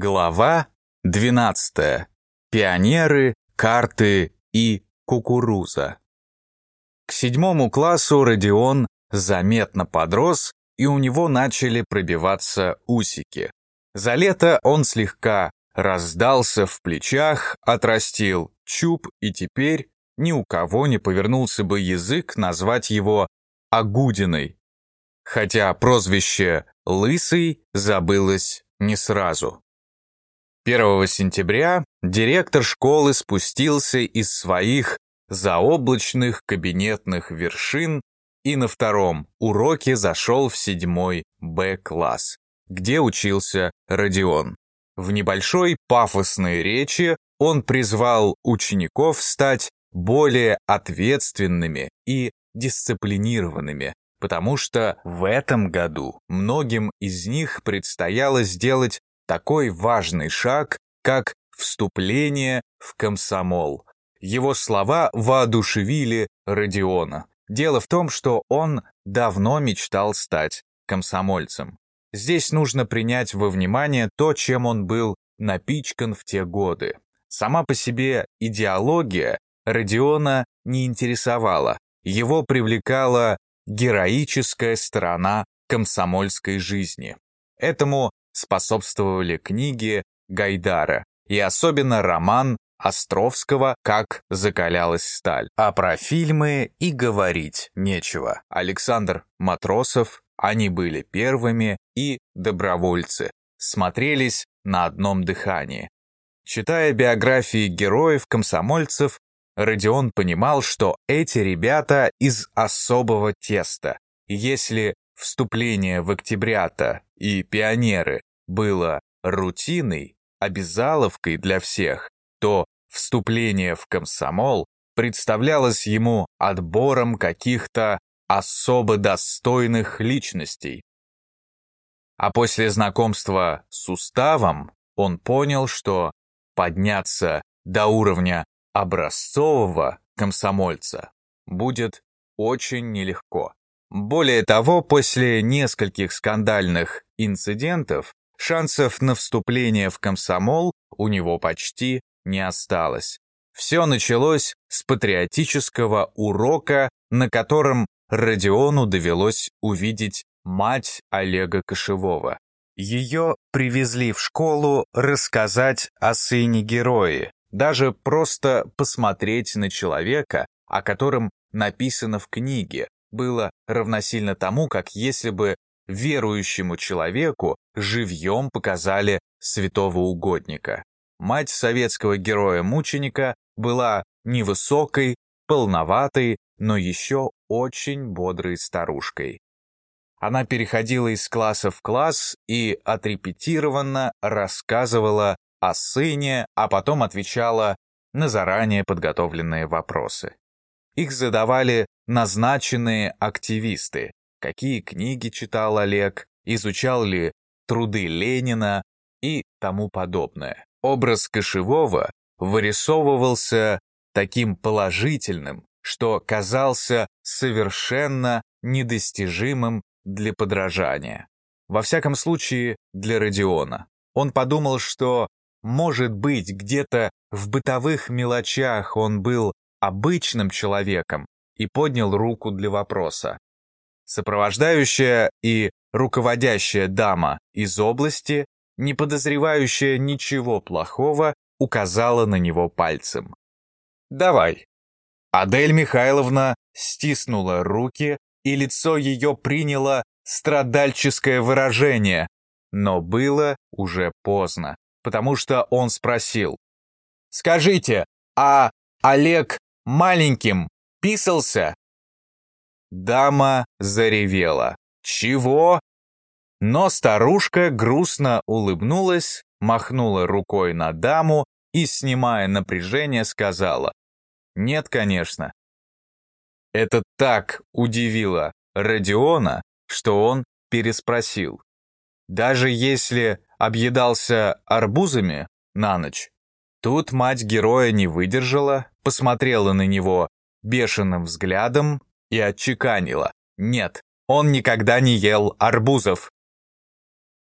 Глава 12. Пионеры, карты и кукуруза. К седьмому классу Родион заметно подрос, и у него начали пробиваться усики. За лето он слегка раздался в плечах, отрастил чуб, и теперь ни у кого не повернулся бы язык назвать его Агудиной. Хотя прозвище «Лысый» забылось не сразу. 1 сентября директор школы спустился из своих заоблачных кабинетных вершин и на втором уроке зашел в седьмой Б-класс, где учился Родион. В небольшой пафосной речи он призвал учеников стать более ответственными и дисциплинированными, потому что в этом году многим из них предстояло сделать такой важный шаг, как вступление в комсомол. Его слова воодушевили Родиона. Дело в том, что он давно мечтал стать комсомольцем. Здесь нужно принять во внимание то, чем он был напичкан в те годы. Сама по себе идеология Родиона не интересовала. Его привлекала героическая сторона комсомольской жизни. Этому способствовали книги Гайдара и особенно роман Островского «Как закалялась сталь». А про фильмы и говорить нечего. Александр Матросов, они были первыми, и добровольцы смотрелись на одном дыхании. Читая биографии героев-комсомольцев, Родион понимал, что эти ребята из особого теста. Если вступление в октябрята и пионеры было рутиной, обязаловкой для всех, то вступление в комсомол представлялось ему отбором каких-то особо достойных личностей. А после знакомства с уставом он понял, что подняться до уровня образцового комсомольца будет очень нелегко. Более того, после нескольких скандальных инцидентов Шансов на вступление в комсомол у него почти не осталось. Все началось с патриотического урока, на котором Родиону довелось увидеть мать Олега Кошевого. Ее привезли в школу рассказать о сыне герое, даже просто посмотреть на человека, о котором написано в книге, было равносильно тому, как если бы верующему человеку живьем показали святого угодника. Мать советского героя-мученика была невысокой, полноватой, но еще очень бодрой старушкой. Она переходила из класса в класс и отрепетированно рассказывала о сыне, а потом отвечала на заранее подготовленные вопросы. Их задавали назначенные активисты, какие книги читал Олег, изучал ли труды Ленина и тому подобное. Образ Кошевого вырисовывался таким положительным, что казался совершенно недостижимым для подражания. Во всяком случае, для Родиона. Он подумал, что, может быть, где-то в бытовых мелочах он был обычным человеком и поднял руку для вопроса. Сопровождающая и руководящая дама из области, не подозревающая ничего плохого, указала на него пальцем. «Давай». Адель Михайловна стиснула руки, и лицо ее приняло страдальческое выражение. Но было уже поздно, потому что он спросил. «Скажите, а Олег маленьким писался?» Дама заревела. «Чего?» Но старушка грустно улыбнулась, махнула рукой на даму и, снимая напряжение, сказала. «Нет, конечно». Это так удивило Родиона, что он переспросил. Даже если объедался арбузами на ночь, тут мать героя не выдержала, посмотрела на него бешеным взглядом и отчеканила. Нет, он никогда не ел арбузов.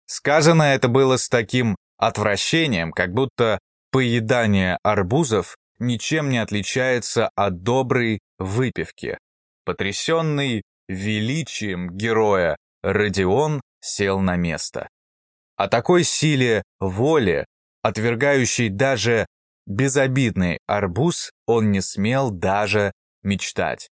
Сказано это было с таким отвращением, как будто поедание арбузов ничем не отличается от доброй выпивки. Потрясенный величием героя, Родион сел на место. О такой силе воли, отвергающей даже безобидный арбуз, он не смел даже мечтать.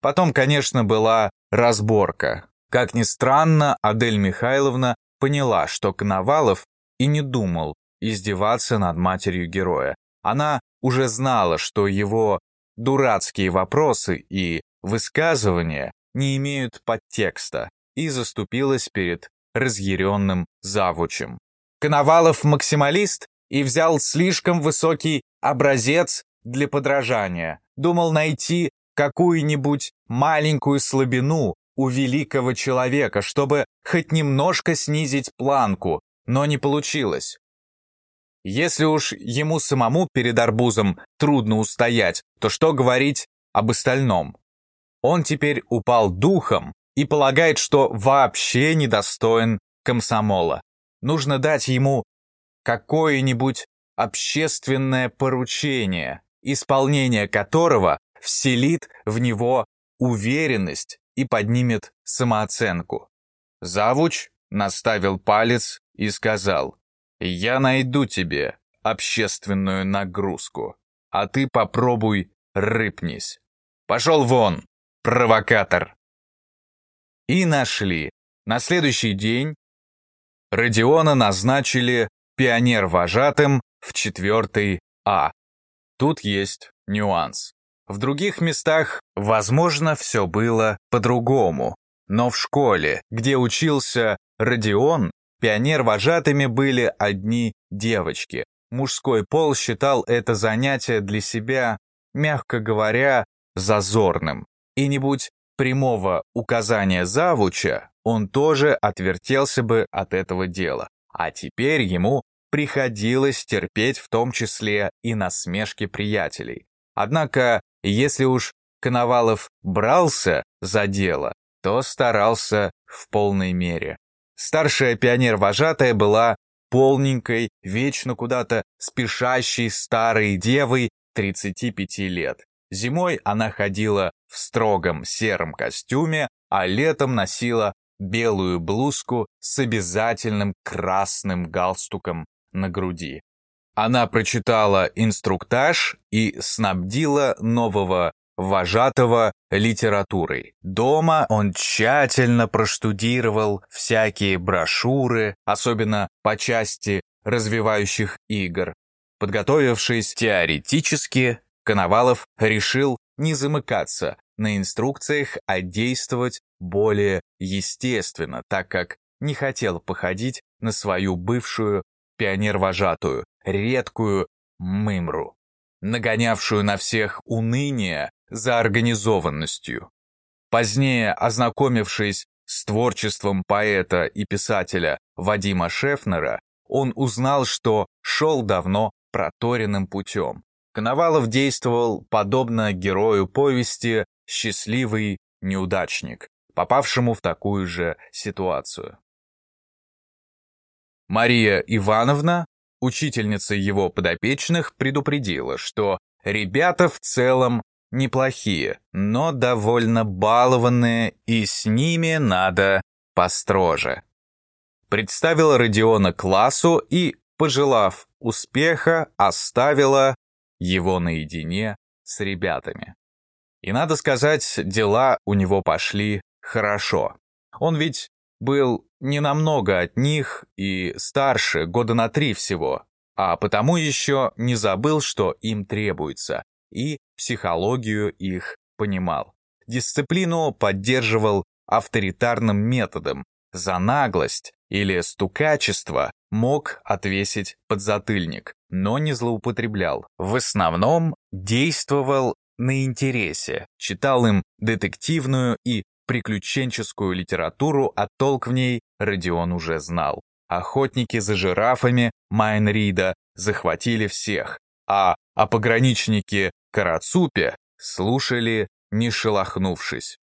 Потом, конечно, была разборка. Как ни странно, Адель Михайловна поняла, что Коновалов и не думал издеваться над матерью героя. Она уже знала, что его дурацкие вопросы и высказывания не имеют подтекста, и заступилась перед разъяренным завучем. Коновалов максималист и взял слишком высокий образец для подражания. Думал найти какую-нибудь маленькую слабину у великого человека, чтобы хоть немножко снизить планку, но не получилось. Если уж ему самому перед арбузом трудно устоять, то что говорить об остальном? Он теперь упал духом и полагает, что вообще недостоин комсомола. Нужно дать ему какое-нибудь общественное поручение, исполнение которого вселит в него уверенность и поднимет самооценку. Завуч наставил палец и сказал, «Я найду тебе общественную нагрузку, а ты попробуй рыпнись. Пошел вон, провокатор!» И нашли. На следующий день Родиона назначили пионер-вожатым в 4 А. Тут есть нюанс. В других местах, возможно, все было по-другому. Но в школе, где учился Родион, пионер-вожатыми были одни девочки. Мужской пол считал это занятие для себя, мягко говоря, зазорным. И не будь прямого указания завуча, он тоже отвертелся бы от этого дела. А теперь ему приходилось терпеть в том числе и насмешки приятелей. Однако, если уж Коновалов брался за дело, то старался в полной мере. Старшая пионер-вожатая была полненькой, вечно куда-то спешащей старой девой 35 лет. Зимой она ходила в строгом сером костюме, а летом носила белую блузку с обязательным красным галстуком на груди. Она прочитала инструктаж и снабдила нового вожатого литературой. Дома он тщательно проштудировал всякие брошюры, особенно по части развивающих игр. Подготовившись теоретически, Коновалов решил не замыкаться на инструкциях, а действовать более естественно, так как не хотел походить на свою бывшую пионер-вожатую, редкую мымру, нагонявшую на всех уныние за организованностью. Позднее, ознакомившись с творчеством поэта и писателя Вадима Шефнера, он узнал, что шел давно проторенным путем. Коновалов действовал подобно герою повести «Счастливый неудачник», попавшему в такую же ситуацию. Мария Ивановна, учительница его подопечных, предупредила, что ребята в целом неплохие, но довольно балованные, и с ними надо построже. Представила Родиона классу и, пожелав успеха, оставила его наедине с ребятами. И надо сказать, дела у него пошли хорошо. Он ведь был не намного от них и старше, года на три всего, а потому еще не забыл, что им требуется, и психологию их понимал. Дисциплину поддерживал авторитарным методом. За наглость или стукачество мог отвесить подзатыльник, но не злоупотреблял. В основном действовал на интересе, читал им детективную и приключенческую литературу, а толк в ней Родион уже знал. Охотники за жирафами Майнрида захватили всех, а о пограничнике Карацупе слушали, не шелохнувшись.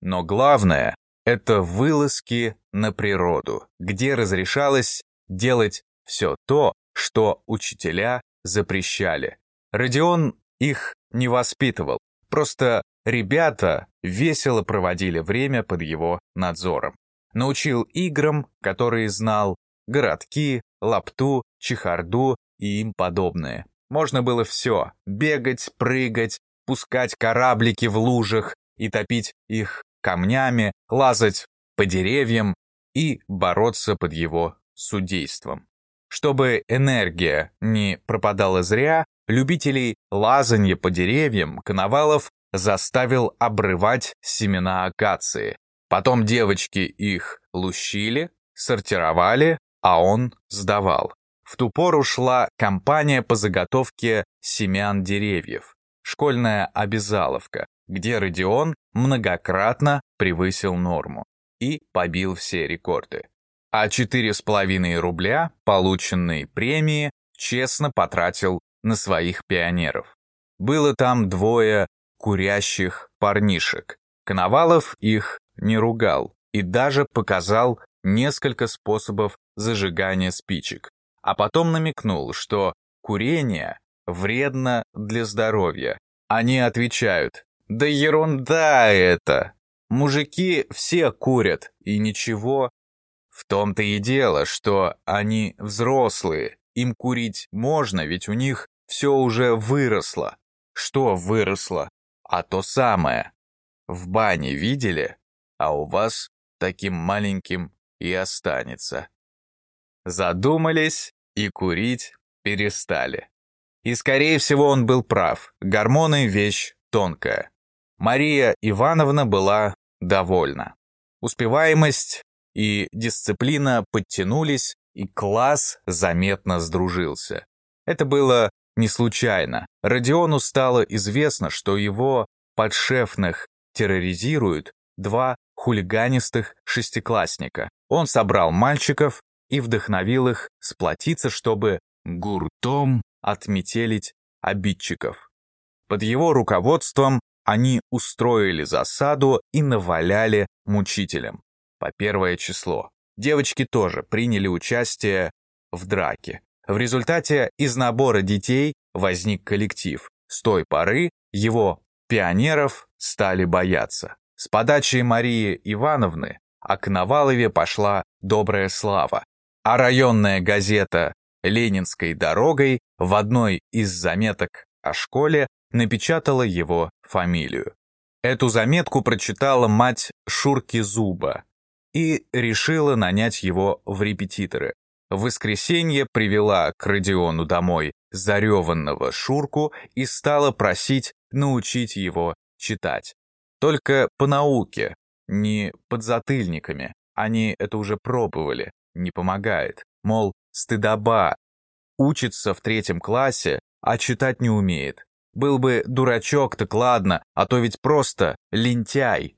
Но главное — это вылазки на природу, где разрешалось делать все то, что учителя запрещали. Родион их не воспитывал, просто ребята весело проводили время под его надзором. Научил играм, которые знал, городки, лапту, чехарду и им подобное. Можно было все — бегать, прыгать, пускать кораблики в лужах и топить их камнями, лазать по деревьям и бороться под его судейством. Чтобы энергия не пропадала зря, любителей лазанья по деревьям Коновалов заставил обрывать семена акации. Потом девочки их лущили, сортировали, а он сдавал. В ту пору шла кампания по заготовке семян деревьев, школьная обязаловка, где Родион многократно превысил норму и побил все рекорды. А четыре с половиной рубля, полученные премии, честно потратил на своих пионеров. Было там двое курящих парнишек. Коновалов их не ругал и даже показал несколько способов зажигания спичек а потом намекнул, что курение вредно для здоровья. Они отвечают, да ерунда это. Мужики все курят, и ничего. В том-то и дело, что они взрослые, им курить можно, ведь у них все уже выросло. Что выросло? А то самое. В бане видели? А у вас таким маленьким и останется. Задумались и курить перестали. И, скорее всего, он был прав. Гормоны – вещь тонкая. Мария Ивановна была довольна. Успеваемость и дисциплина подтянулись, и класс заметно сдружился. Это было не случайно. Родиону стало известно, что его подшефных терроризируют два хулиганистых шестиклассника. Он собрал мальчиков и вдохновил их сплотиться, чтобы гуртом отметелить обидчиков. Под его руководством они устроили засаду и наваляли мучителям. По первое число. Девочки тоже приняли участие в драке. В результате из набора детей возник коллектив. С той поры его пионеров стали бояться. С подачи Марии Ивановны о Коновалове пошла добрая слава а районная газета «Ленинской дорогой» в одной из заметок о школе напечатала его фамилию. Эту заметку прочитала мать Шурки Зуба и решила нанять его в репетиторы. В воскресенье привела к Родиону домой зареванного Шурку и стала просить научить его читать. Только по науке, не под затыльниками. Они это уже пробовали не помогает. Мол, стыдоба. Учится в третьем классе, а читать не умеет. Был бы дурачок, так ладно, а то ведь просто лентяй.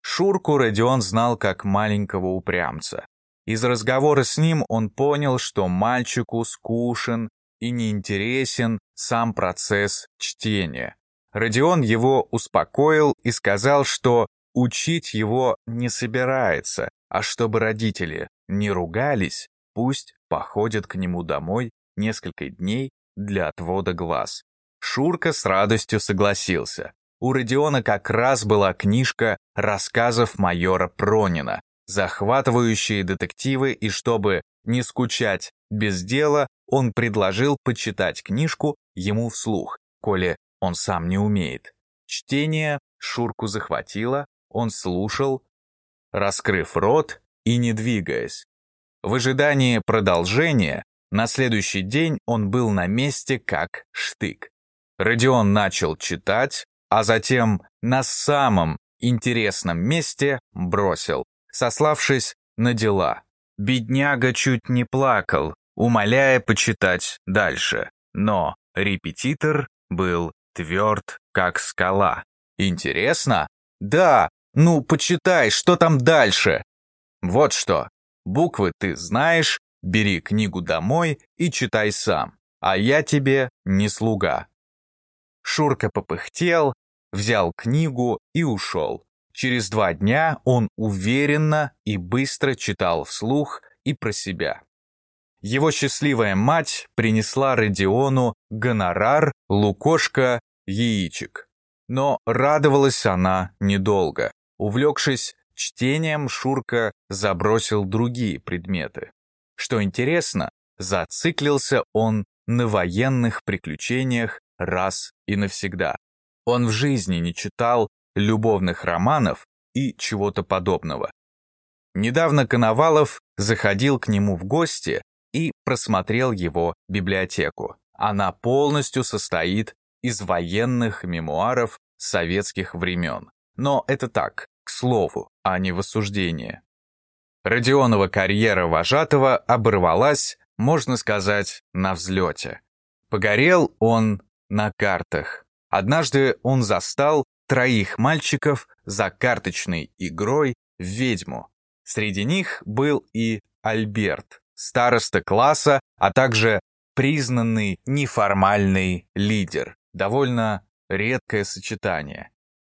Шурку Родион знал как маленького упрямца. Из разговора с ним он понял, что мальчику скучен и неинтересен сам процесс чтения. Родион его успокоил и сказал, что учить его не собирается, а чтобы родители не ругались, пусть походят к нему домой несколько дней для отвода глаз. Шурка с радостью согласился. У Родиона как раз была книжка рассказов майора Пронина, захватывающие детективы, и чтобы не скучать без дела, он предложил почитать книжку ему вслух, коли он сам не умеет. Чтение Шурку захватило, он слушал, раскрыв рот и не двигаясь. В ожидании продолжения на следующий день он был на месте как штык. Родион начал читать, а затем на самом интересном месте бросил, сославшись на дела. Бедняга чуть не плакал, умоляя почитать дальше, но репетитор был тверд, как скала. Интересно? Да, ну почитай, что там дальше. Вот что, буквы ты знаешь, бери книгу домой и читай сам, а я тебе не слуга. Шурка попыхтел, взял книгу и ушел. Через два дня он уверенно и быстро читал вслух и про себя. его счастливая мать принесла Родиону гонорар, лукошко, яичек. Но радовалась она недолго. Увлекшись чтением, Шурка забросил другие предметы. Что интересно, зациклился он на военных приключениях раз и навсегда. Он в жизни не читал любовных романов и чего-то подобного. Недавно Коновалов заходил к нему в гости и просмотрел его библиотеку. Она полностью состоит из военных мемуаров советских времен. Но это так, к слову, а не в осуждение. Родионова карьера вожатого оборвалась, можно сказать, на взлете. Погорел он на картах. Однажды он застал троих мальчиков за карточной игрой в ведьму. Среди них был и Альберт, староста класса, а также признанный неформальный лидер. Довольно редкое сочетание.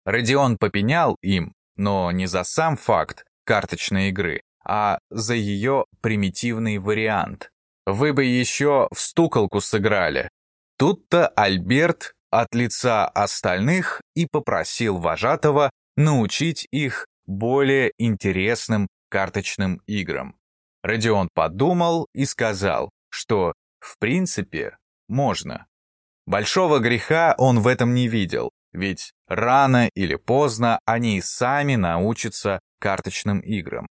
Родион попенял им, но не за сам факт карточной игры, а за ее примитивный вариант. Вы бы еще в стуколку сыграли. Тут-то Альберт от лица остальных и попросил вожатого научить их более интересным карточным играм. Родион подумал и сказал, что, в принципе, можно. Большого греха он в этом не видел, ведь рано или поздно они сами научатся карточным играм.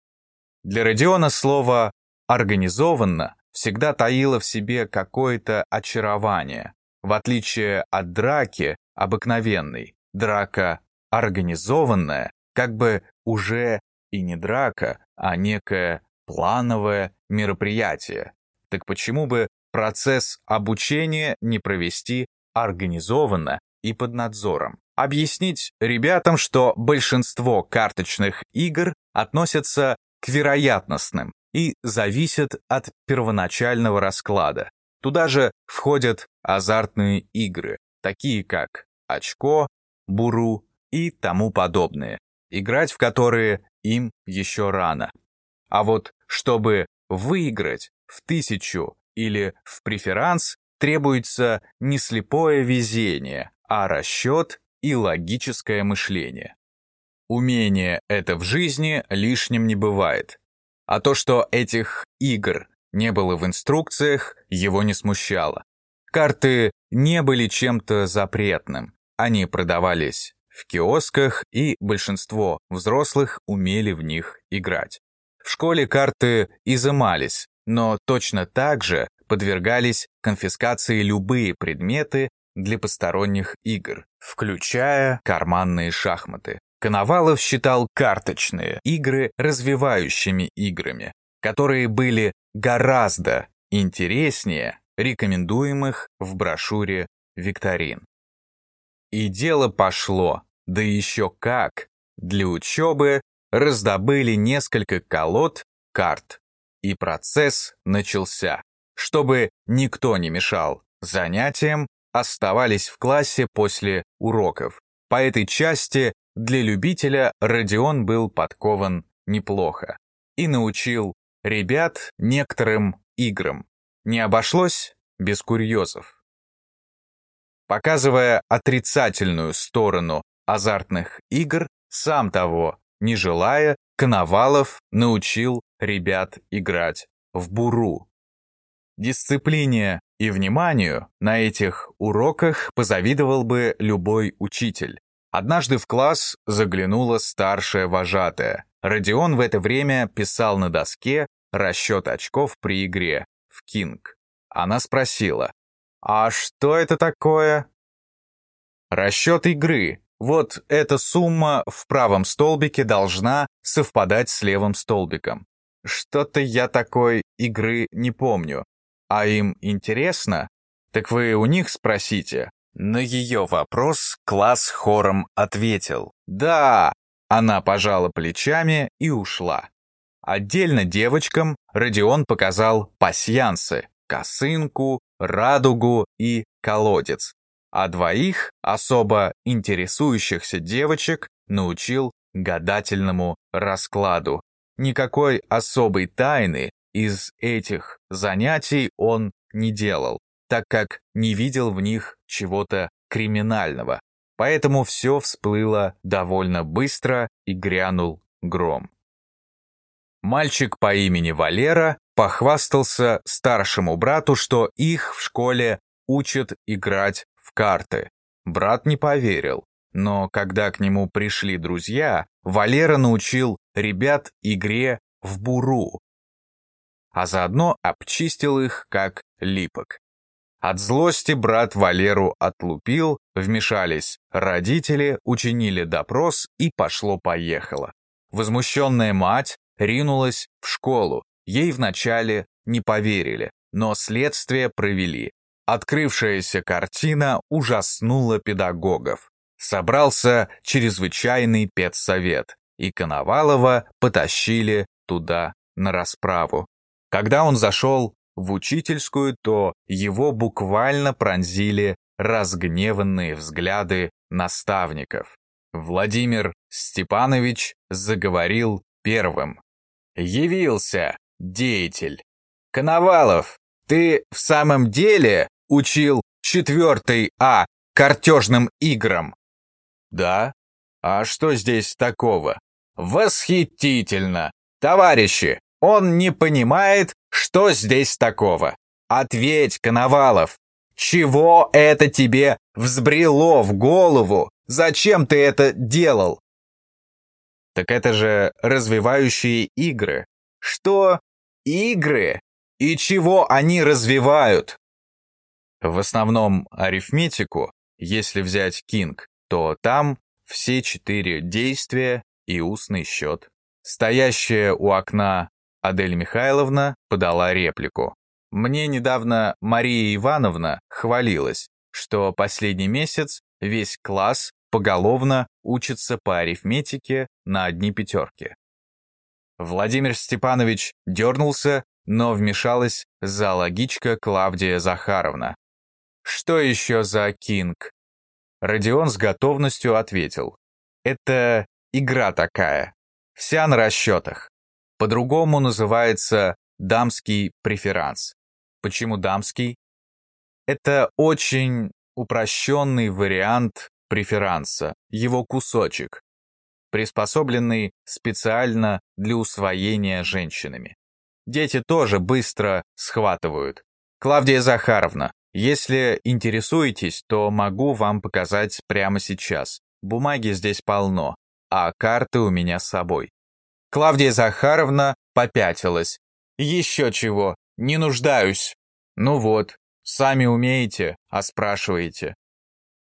Для Родиона слово «организованно» всегда таило в себе какое-то очарование. В отличие от драки обыкновенной, драка организованная, как бы уже и не драка, а некое плановое мероприятие. Так почему бы процесс обучения не провести организованно и под надзором? Объяснить ребятам, что большинство карточных игр относятся к вероятностным и зависят от первоначального расклада. Туда же входят азартные игры, такие как очко, буру и тому подобное, играть в которые им еще рано. А вот чтобы выиграть в тысячу или в преферанс, требуется не слепое везение, а расчет и логическое мышление. Умение это в жизни лишним не бывает. А то, что этих игр не было в инструкциях, его не смущало. Карты не были чем-то запретным. Они продавались в киосках, и большинство взрослых умели в них играть. В школе карты изымались, но точно так же подвергались конфискации любые предметы для посторонних игр, включая карманные шахматы. Коновалов считал карточные игры развивающими играми, которые были гораздо интереснее рекомендуемых в брошюре викторин. И дело пошло, да еще как. Для учебы раздобыли несколько колод карт, и процесс начался. Чтобы никто не мешал занятиям, оставались в классе после уроков. По этой части для любителя Родион был подкован неплохо и научил ребят некоторым играм. Не обошлось без курьезов. Показывая отрицательную сторону азартных игр, сам того не желая, Коновалов научил ребят играть в буру. Дисциплине и вниманию на этих уроках позавидовал бы любой учитель. Однажды в класс заглянула старшая вожатая. Родион в это время писал на доске расчет очков при игре в кинг. Она спросила, «А что это такое?» «Расчет игры. Вот эта сумма в правом столбике должна совпадать с левым столбиком. Что-то я такой игры не помню. А им интересно? Так вы у них спросите». На ее вопрос класс хором ответил «Да». Она пожала плечами и ушла. Отдельно девочкам Родион показал пасьянсы, косынку, радугу и колодец, а двоих особо интересующихся девочек научил гадательному раскладу. Никакой особой тайны из этих занятий он не делал, так как не видел в них чего-то криминального. Поэтому все всплыло довольно быстро и грянул гром. Мальчик по имени Валера похвастался старшему брату, что их в школе учат играть в карты. Брат не поверил, но когда к нему пришли друзья, Валера научил ребят игре в буру, а заодно обчистил их как липок. От злости брат Валеру отлупил, вмешались родители, учинили допрос и пошло-поехало. Возмущенная мать ринулась в школу, ей вначале не поверили, но следствие провели. Открывшаяся картина ужаснула педагогов. Собрался чрезвычайный педсовет, и Коновалова потащили туда на расправу. Когда он зашел в учительскую, то его буквально пронзили разгневанные взгляды наставников. Владимир Степанович заговорил первым. «Явился, деятель. Коновалов, ты в самом деле учил четвертый А картежным играм?» «Да. А что здесь такого?» «Восхитительно! Товарищи, он не понимает, что здесь такого. Ответь, Коновалов, чего это тебе взбрело в голову? Зачем ты это делал? Так это же развивающие игры. Что? Игры? И чего они развивают? В основном арифметику, если взять Кинг, то там все четыре действия и устный счет. Стоящая у окна Адель Михайловна подала реплику. Мне недавно Мария Ивановна хвалилась, что последний месяц весь класс поголовно учится по арифметике на одни пятерки. Владимир Степанович дернулся, но вмешалась зоологичка Клавдия Захаровна. «Что еще за кинг?» Родион с готовностью ответил. «Это игра такая, вся на расчетах. По-другому называется дамский преферанс. Почему дамский? Это очень упрощенный вариант преферанса, его кусочек, приспособленный специально для усвоения женщинами. Дети тоже быстро схватывают. Клавдия Захаровна, если интересуетесь, то могу вам показать прямо сейчас. Бумаги здесь полно, а карты у меня с собой. Клавдия Захаровна попятилась. «Еще чего, не нуждаюсь». «Ну вот, сами умеете, а спрашиваете».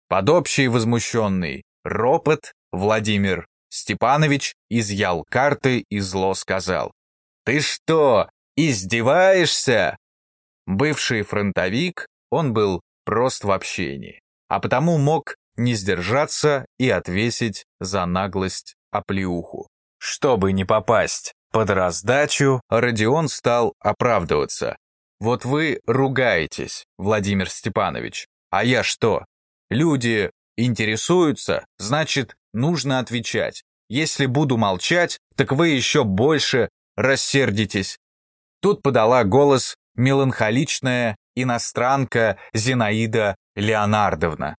Под общий возмущенный ропот Владимир Степанович изъял карты и зло сказал. «Ты что, издеваешься?» Бывший фронтовик, он был прост в общении, а потому мог не сдержаться и отвесить за наглость оплеуху. Чтобы не попасть под раздачу, Родион стал оправдываться. «Вот вы ругаетесь, Владимир Степанович, а я что? Люди интересуются, значит, нужно отвечать. Если буду молчать, так вы еще больше рассердитесь». Тут подала голос меланхоличная иностранка Зинаида Леонардовна.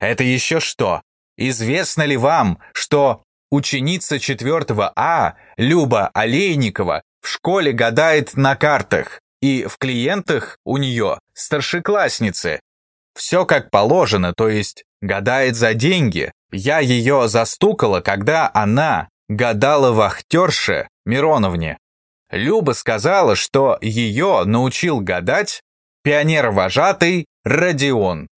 «Это еще что? Известно ли вам, что Ученица 4 А, Люба Олейникова, в школе гадает на картах, и в клиентах у нее старшеклассницы. Все как положено, то есть гадает за деньги. Я ее застукала, когда она гадала вахтерше Мироновне. Люба сказала, что ее научил гадать пионер-вожатый Родион.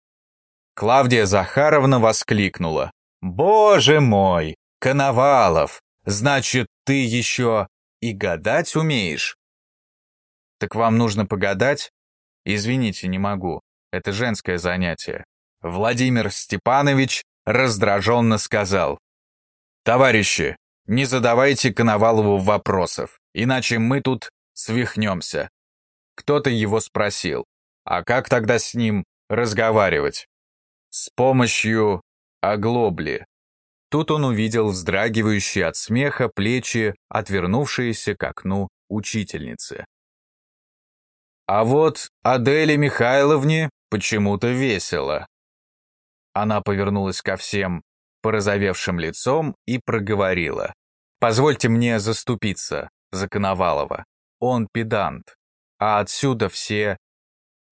Клавдия Захаровна воскликнула. «Боже мой! Коновалов, значит, ты еще и гадать умеешь? Так вам нужно погадать? Извините, не могу. Это женское занятие. Владимир Степанович раздраженно сказал. Товарищи, не задавайте Коновалову вопросов, иначе мы тут свихнемся. Кто-то его спросил, а как тогда с ним разговаривать? С помощью оглобли. Тут он увидел вздрагивающие от смеха плечи, отвернувшиеся к окну учительницы. А вот Аделе Михайловне почему-то весело. Она повернулась ко всем порозовевшим лицом и проговорила. «Позвольте мне заступиться за Коновалова. Он педант, а отсюда все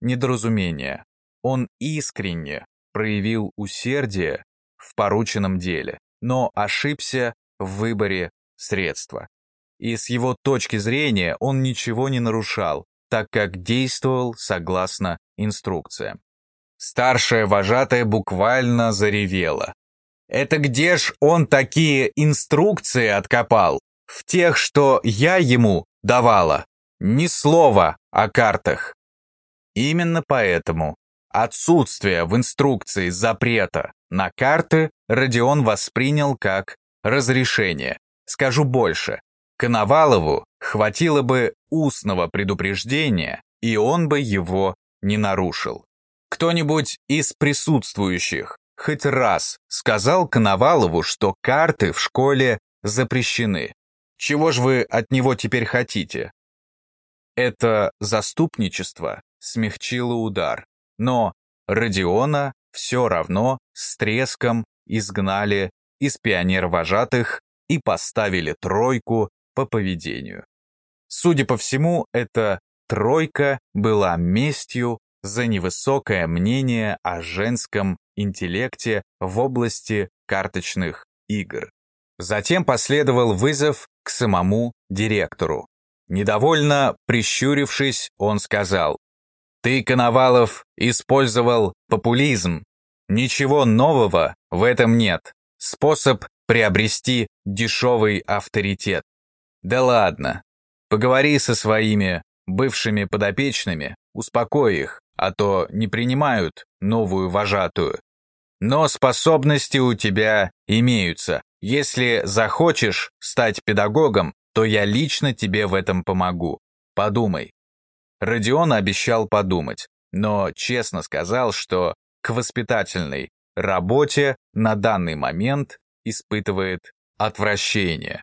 недоразумения. Он искренне проявил усердие в порученном деле, но ошибся в выборе средства. И с его точки зрения он ничего не нарушал, так как действовал согласно инструкциям. Старшая вожатая буквально заревела. «Это где ж он такие инструкции откопал? В тех, что я ему давала. Ни слова о картах». Именно поэтому отсутствие в инструкции запрета на карты Родион воспринял как разрешение. Скажу больше, Коновалову хватило бы устного предупреждения, и он бы его не нарушил. Кто-нибудь из присутствующих хоть раз сказал Коновалову, что карты в школе запрещены. Чего ж вы от него теперь хотите? Это заступничество смягчило удар, но Родиона все равно с треском изгнали из пионер-вожатых и поставили тройку по поведению. Судя по всему, эта тройка была местью за невысокое мнение о женском интеллекте в области карточных игр. Затем последовал вызов к самому директору. Недовольно прищурившись, он сказал, «Ты, Коновалов, использовал популизм. Ничего нового в этом нет. Способ приобрести дешевый авторитет. Да ладно. Поговори со своими бывшими подопечными, успокой их, а то не принимают новую вожатую. Но способности у тебя имеются. Если захочешь стать педагогом, то я лично тебе в этом помогу. Подумай. Родион обещал подумать, но честно сказал, что к воспитательной работе на данный момент испытывает отвращение.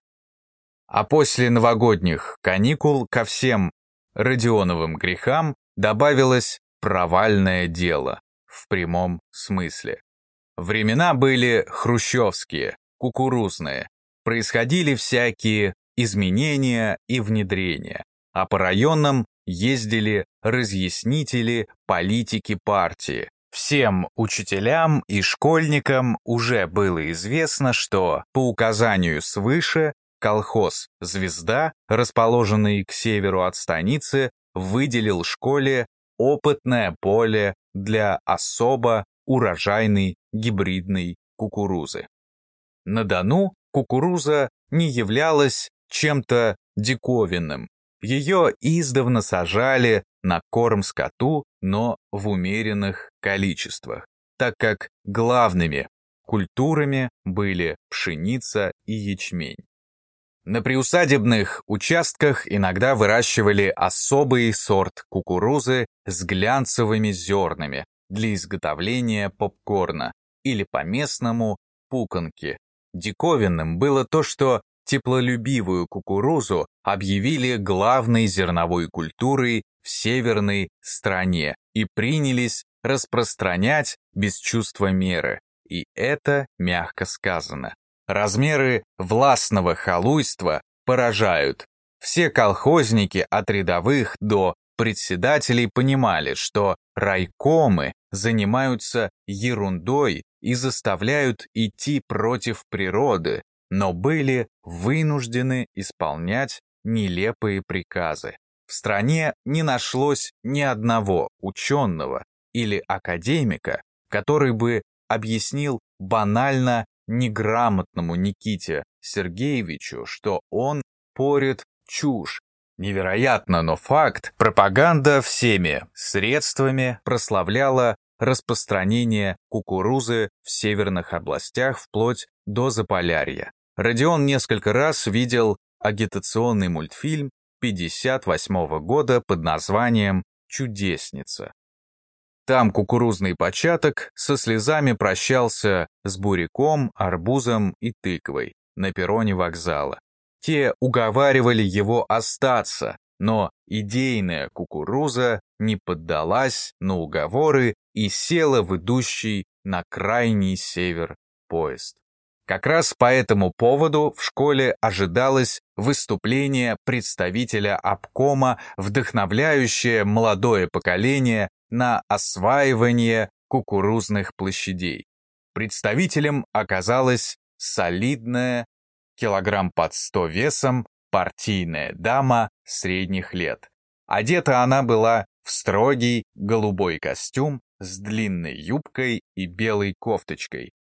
А после новогодних каникул ко всем Родионовым грехам добавилось провальное дело в прямом смысле. Времена были хрущевские, кукурузные, происходили всякие изменения и внедрения, а по районам ездили разъяснители политики партии, Всем учителям и школьникам уже было известно, что по указанию свыше колхоз «Звезда», расположенный к северу от станицы, выделил школе опытное поле для особо урожайной гибридной кукурузы. На Дону кукуруза не являлась чем-то диковинным. Ее издавна сажали на корм скоту, но в умеренных количествах, так как главными культурами были пшеница и ячмень. На приусадебных участках иногда выращивали особый сорт кукурузы с глянцевыми зернами для изготовления попкорна или по-местному пуканки. Диковинным было то, что теплолюбивую кукурузу объявили главной зерновой культурой в северной стране и принялись распространять без чувства меры. И это мягко сказано. Размеры властного халуйства поражают. Все колхозники от рядовых до председателей понимали, что райкомы занимаются ерундой и заставляют идти против природы, но были вынуждены исполнять нелепые приказы. В стране не нашлось ни одного ученого или академика, который бы объяснил банально неграмотному Никите Сергеевичу, что он порит чушь. Невероятно, но факт, пропаганда всеми средствами прославляла распространение кукурузы в северных областях вплоть до Заполярья. Родион несколько раз видел агитационный мультфильм 58 года под названием «Чудесница». Там кукурузный початок со слезами прощался с буряком, арбузом и тыквой на перроне вокзала. Те уговаривали его остаться, но идейная кукуруза не поддалась на уговоры и села в идущий на крайний север поезд. Как раз по этому поводу в школе ожидалось выступление представителя обкома, вдохновляющее молодое поколение на осваивание кукурузных площадей. Представителем оказалась солидная, килограмм под сто весом, партийная дама средних лет. Одета она была в строгий голубой костюм с длинной юбкой и белой кофточкой.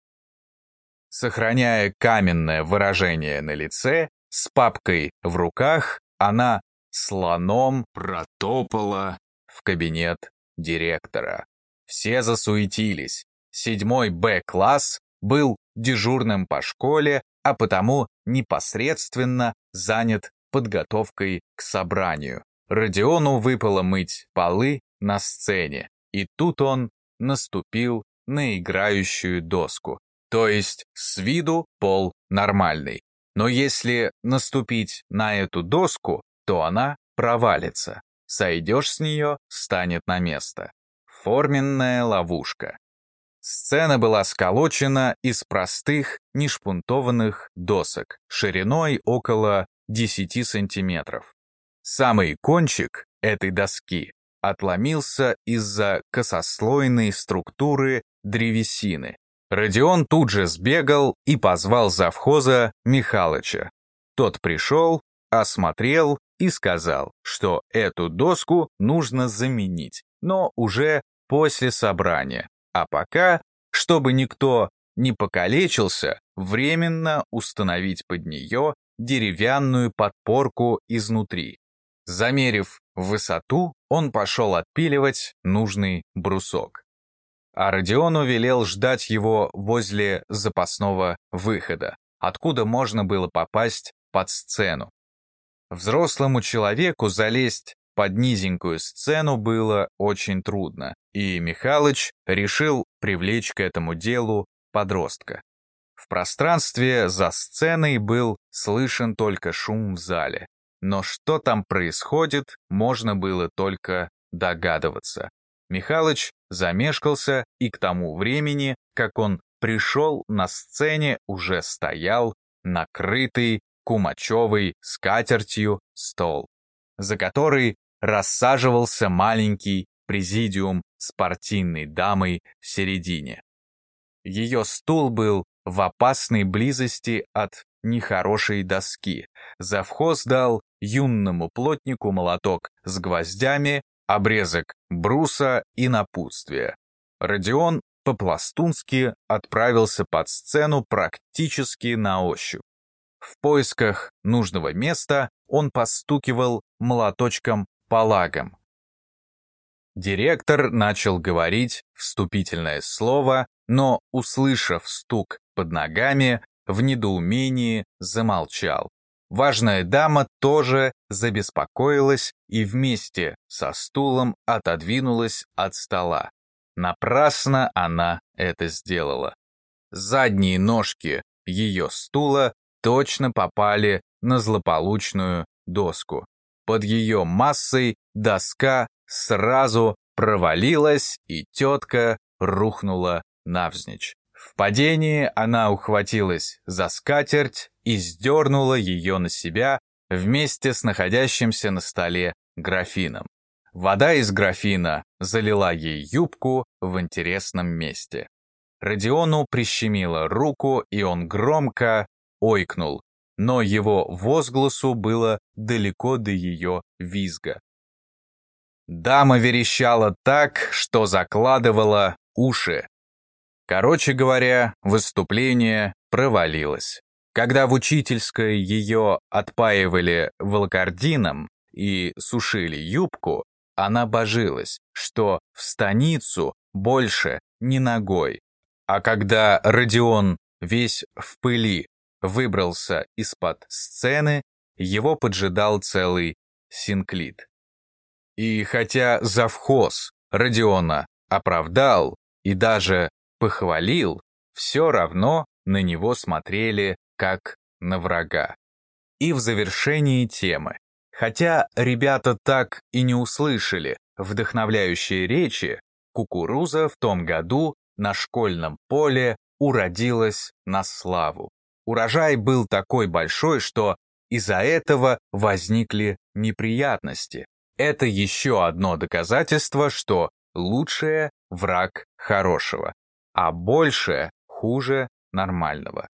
Сохраняя каменное выражение на лице, с папкой в руках, она слоном протопала в кабинет директора. Все засуетились. Седьмой Б-класс был дежурным по школе, а потому непосредственно занят подготовкой к собранию. Родиону выпало мыть полы на сцене, и тут он наступил на играющую доску. То есть с виду пол нормальный. Но если наступить на эту доску, то она провалится. Сойдешь с нее, станет на место. Форменная ловушка. Сцена была сколочена из простых, нешпунтованных досок, шириной около 10 сантиметров. Самый кончик этой доски отломился из-за косослойной структуры древесины. Родион тут же сбегал и позвал завхоза Михалыча. Тот пришел, осмотрел и сказал, что эту доску нужно заменить, но уже после собрания, а пока, чтобы никто не покалечился, временно установить под нее деревянную подпорку изнутри. Замерив высоту, он пошел отпиливать нужный брусок. А Родиону велел ждать его возле запасного выхода, откуда можно было попасть под сцену. Взрослому человеку залезть под низенькую сцену было очень трудно, и Михалыч решил привлечь к этому делу подростка. В пространстве за сценой был слышен только шум в зале, но что там происходит, можно было только догадываться. Михалыч замешкался, и к тому времени, как он пришел на сцене, уже стоял накрытый кумачевой скатертью стол, за который рассаживался маленький президиум с партийной дамой в середине. Ее стул был в опасной близости от нехорошей доски. Завхоз дал юному плотнику молоток с гвоздями, обрезок бруса и напутствие. Родион по-пластунски отправился под сцену практически на ощупь. В поисках нужного места он постукивал молоточком по лагам. Директор начал говорить вступительное слово, но, услышав стук под ногами, в недоумении замолчал. Важная дама тоже забеспокоилась и вместе со стулом отодвинулась от стола. Напрасно она это сделала. Задние ножки ее стула точно попали на злополучную доску. Под ее массой доска сразу провалилась, и тетка рухнула навзничь. В падении она ухватилась за скатерть и сдернула ее на себя вместе с находящимся на столе графином. Вода из графина залила ей юбку в интересном месте. Родиону прищемило руку, и он громко ойкнул, но его возгласу было далеко до ее визга. Дама верещала так, что закладывала уши. Короче говоря, выступление провалилось. Когда в учительской ее отпаивали волокордином и сушили юбку, она божилась, что в станицу больше не ногой. А когда Родион весь в пыли выбрался из-под сцены, его поджидал целый синклит. И хотя завхоз Родиона оправдал и даже похвалил, все равно на него смотрели как на врага. И в завершении темы. Хотя ребята так и не услышали вдохновляющие речи, кукуруза в том году на школьном поле уродилась на славу. Урожай был такой большой, что из-за этого возникли неприятности. Это еще одно доказательство, что лучшее – враг хорошего, а большее – хуже нормального.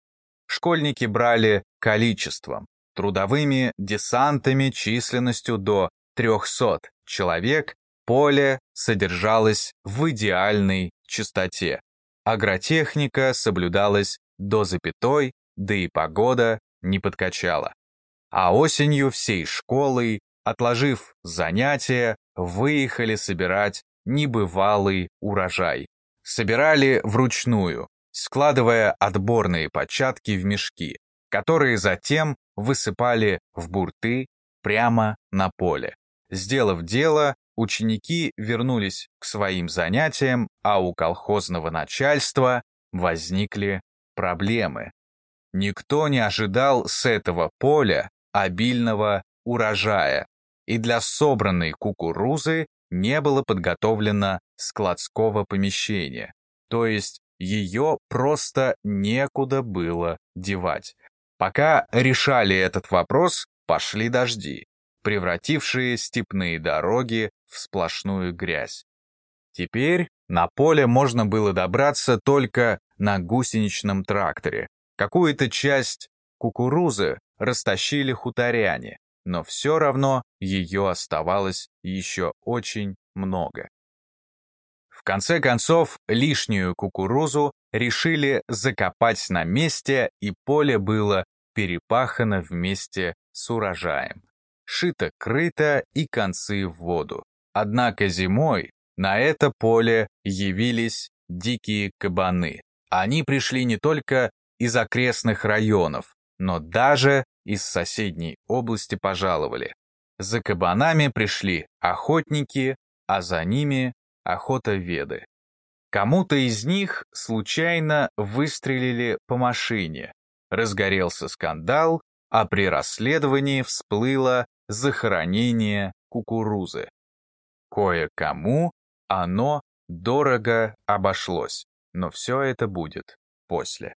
Школьники брали количеством, трудовыми десантами численностью до 300 человек, поле содержалось в идеальной чистоте. Агротехника соблюдалась до запятой, да и погода не подкачала. А осенью всей школой, отложив занятия, выехали собирать небывалый урожай. Собирали вручную, складывая отборные початки в мешки, которые затем высыпали в бурты прямо на поле. Сделав дело, ученики вернулись к своим занятиям, а у колхозного начальства возникли проблемы. Никто не ожидал с этого поля обильного урожая, и для собранной кукурузы не было подготовлено складского помещения, то есть ее просто некуда было девать. Пока решали этот вопрос, пошли дожди, превратившие степные дороги в сплошную грязь. Теперь на поле можно было добраться только на гусеничном тракторе. Какую-то часть кукурузы растащили хуторяне, но все равно ее оставалось еще очень много. В конце концов, лишнюю кукурузу решили закопать на месте, и поле было перепахано вместе с урожаем. Шито-крыто и концы в воду. Однако зимой на это поле явились дикие кабаны. Они пришли не только из окрестных районов, но даже из соседней области пожаловали. За кабанами пришли охотники, а за ними охотоведы. Кому-то из них случайно выстрелили по машине. Разгорелся скандал, а при расследовании всплыло захоронение кукурузы. Кое-кому оно дорого обошлось, но все это будет после.